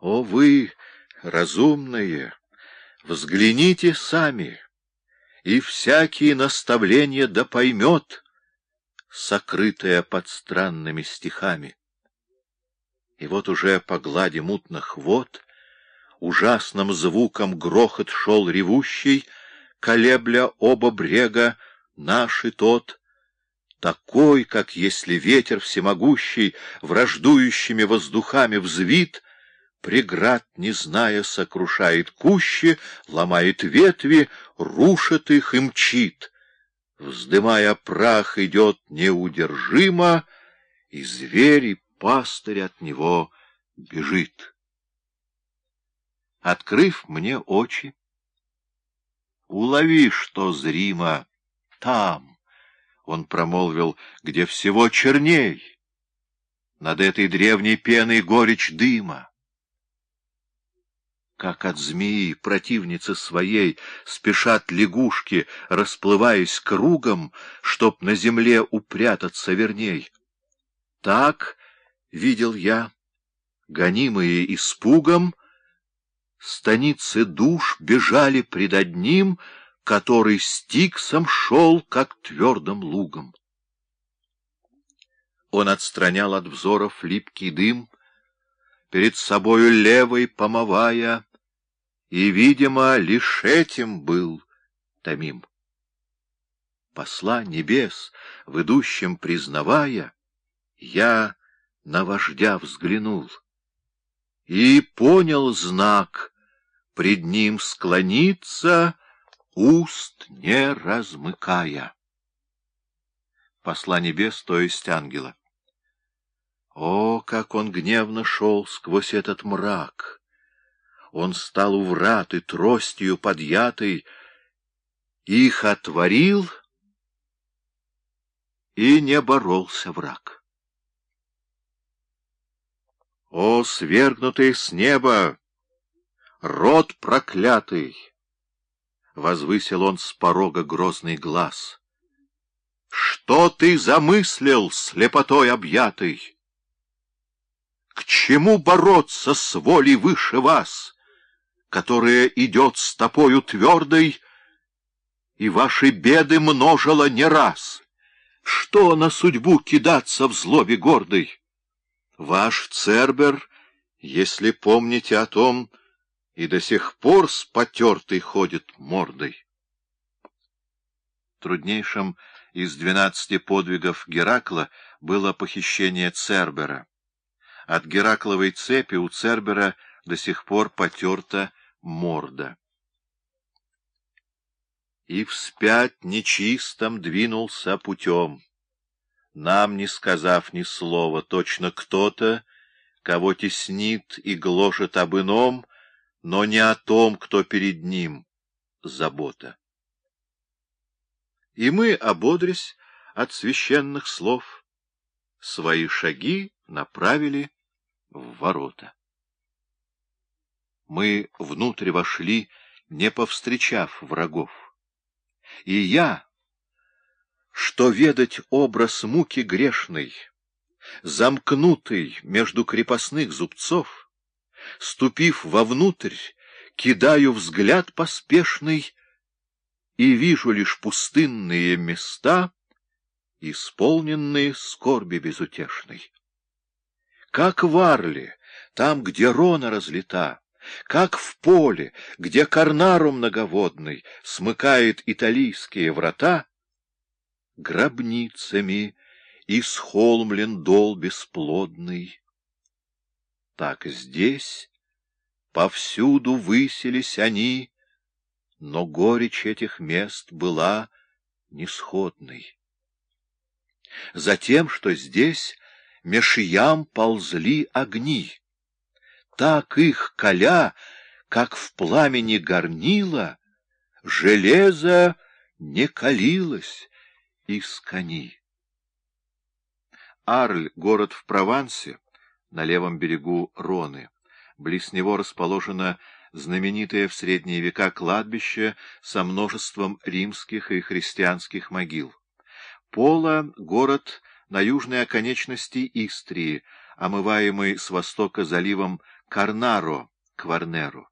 О вы, разумные, взгляните сами, и всякие наставления да поймет, сокрытое под странными стихами. И вот уже по глади мутных вод ужасным звуком грохот шел ревущий, колебля оба брега, наш и тот, такой, как если ветер всемогущий враждующими воздухами взвит, преград, не зная, сокрушает кущи, ломает ветви, рушит их и мчит. Вздымая прах, идет неудержимо, и зверь и пастырь от него бежит. Открыв мне очи, улови, что зримо там, он промолвил, где всего черней, над этой древней пеной горечь дыма. Как от змеи, противницы своей, спешат лягушки, расплываясь кругом, чтоб на земле упрятаться верней. Так, видел я, гонимые испугом, станицы душ бежали пред одним, который стиксом шел, как твердым лугом. Он отстранял от взоров липкий дым, перед собою левой помывая, и, видимо, лишь этим был томим. Посла небес, в идущем признавая, я на вождя взглянул и понял знак, пред ним склониться, уст не размыкая. Посла небес, то есть ангела. О, как он гневно шел сквозь этот мрак! Он стал у врат и тростью подъятый, их отворил, и не боролся враг. О, свергнутый с неба, род проклятый! Возвысил он с порога грозный глаз. Что ты замыслил, слепотой объятый? К чему бороться с волей выше вас? Которая идет с тобою твердой, и ваши беды множила не раз. Что на судьбу кидаться в злобе гордой? Ваш Цербер, если помните о том, и до сих пор с потертой ходит мордой. Труднейшим из двенадцати подвигов Геракла было похищение Цербера. От Геракловой цепи у Цербера до сих пор потерта морда. И вспять нечистом двинулся путем, нам не сказав ни слова, точно кто-то, кого теснит и гложет об ином, но не о том, кто перед ним, забота. И мы, ободрясь от священных слов, свои шаги направили в ворота мы внутрь вошли, не повстречав врагов. И я, что ведать образ муки грешной, замкнутый между крепостных зубцов, ступив вовнутрь, кидаю взгляд поспешный и вижу лишь пустынные места, исполненные скорби безутешной. Как в Арле, там, где рона разлита, как в поле, где Карнару многоводный смыкает италийские врата, гробницами исхолмлен дол бесплодный. Так здесь повсюду выселись они, но горечь этих мест была несходной. Затем, что здесь меж ям ползли огни, так их коля, как в пламени горнила, железо не калилось из кони. Арль — город в Провансе, на левом берегу Роны. Близ него расположено знаменитое в средние века кладбище со множеством римских и христианских могил. Пола — город на южной оконечности Истрии, омываемый с востока заливом Карнаро Кварнеро.